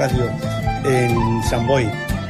radio en Samboy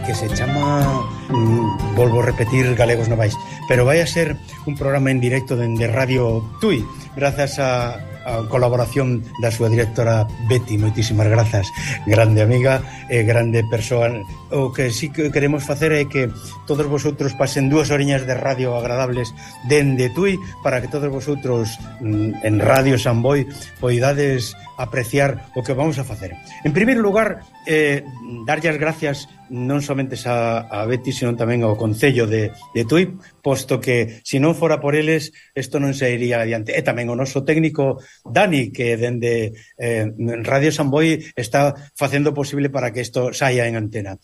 que se chama mm, volvo a repetir Galegos Novais pero vai a ser un programa en directo de, de Radio Tui grazas a, a colaboración da súa directora Betty, moitísimas grazas grande amiga e eh, grande persoa. O que sí que queremos facer é que todos vosotros pasen dúas oriñas de radio agradables dende Tui para que todos vosotros mm, en Radio Samboy poidades apreciar o que vamos a facer. En primeiro lugar eh, darlle as gracias non somente a, a Betty, senón tamén ao Concello de, de Tui, posto que, se non fora por eles, isto non se iría adiante. E tamén o noso técnico Dani, que dende eh, Radio San Boi está facendo posible para que isto saia en antena.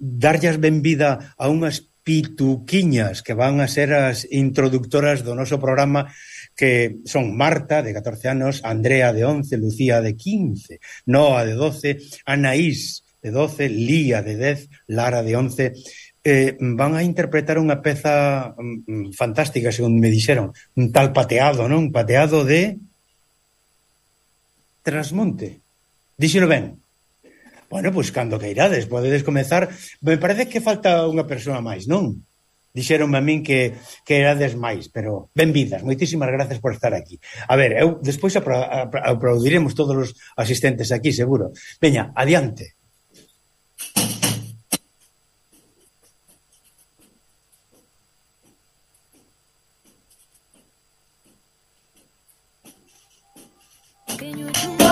Darlle as benvida a unhas pituquiñas que van a ser as introductoras do noso programa que son Marta, de 14 anos, Andrea, de 11, Lucía, de 15, Noa, de 12, Anaís, de 12, Lía, de 10, Lara, de 11, eh, van a interpretar unha peza mm, mm, fantástica, según me dixeron, un tal pateado, non? Un pateado de Trasmonte. Díxelo ben. Bueno, pois pues, cando que irades, podedes comezar. Me parece que falta unha persoa máis, non? dixeronme a min que, que erades máis, pero benvidas, moitísimas grazas por estar aquí. A ver, eu despois apra, apra, aplaudiremos todos os asistentes aquí, seguro. Veña, adiante. Can un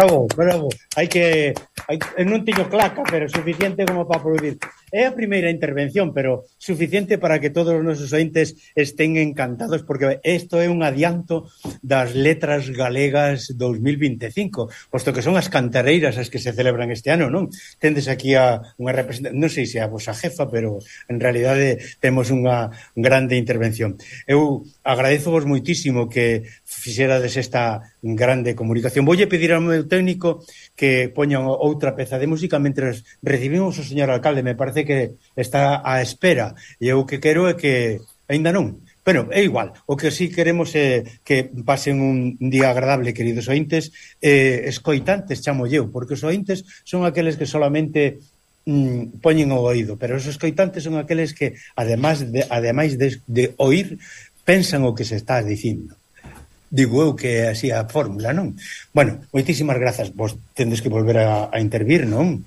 Bravo, bravo. Hai que hai, non teño claca, pero suficiente como para prohibir. É a primeira intervención, pero suficiente para que todos os nosos ointes estén encantados, porque isto é un adianto das letras galegas 2025, posto que son as cantareiras as que se celebran este ano, non? Tendes aquí a unha representante, non sei se a vosa jefa, pero en realidade temos unha grande intervención. Eu agradezovos moitísimo que fixerades esta grande comunicación. Voulle pedir ao meu técnico que poñan outra peza de música mentre recibimos o señor alcalde, me parece que está á espera e o que quero é que aínda non. Bueno, é igual, o que sí queremos é que pasen un día agradable, queridos ointes, eh, escoitantes, chamo eu, porque os ointes son aqueles que solamente mm, poñen o oído, pero os escoitantes son aqueles que, ademais de, ademais de, de oír, pensan o que se está dicindo digo eu que é así a fórmula, non? Bueno, moitísimas grazas, vos tendes que volver a, a intervir, non?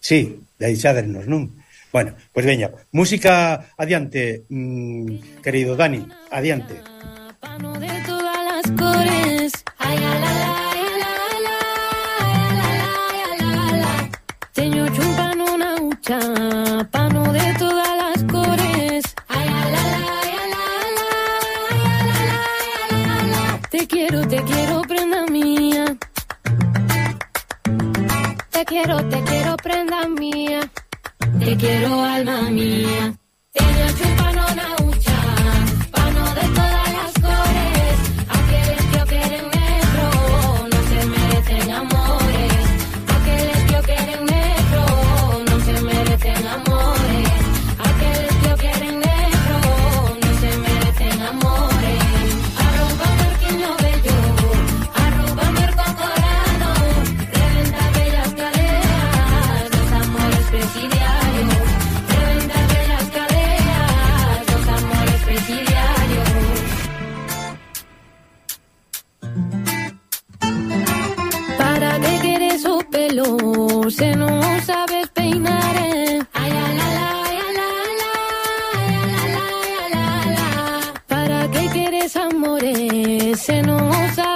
Sí, deixadernos, non? Bueno, pois pues veña, música adiante, mmm, querido Dani, adiante. Pano de todas las cores, ay, ala. time. pelo Se non sabes peinar eh? Ay, la la, ay, la la, ay, la la, ay, la Para que queres amores Se non sabes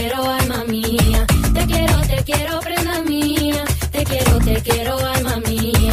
quiero, alma mía, te quiero, te quiero, prenda mía, te quiero, te quiero, alma mía,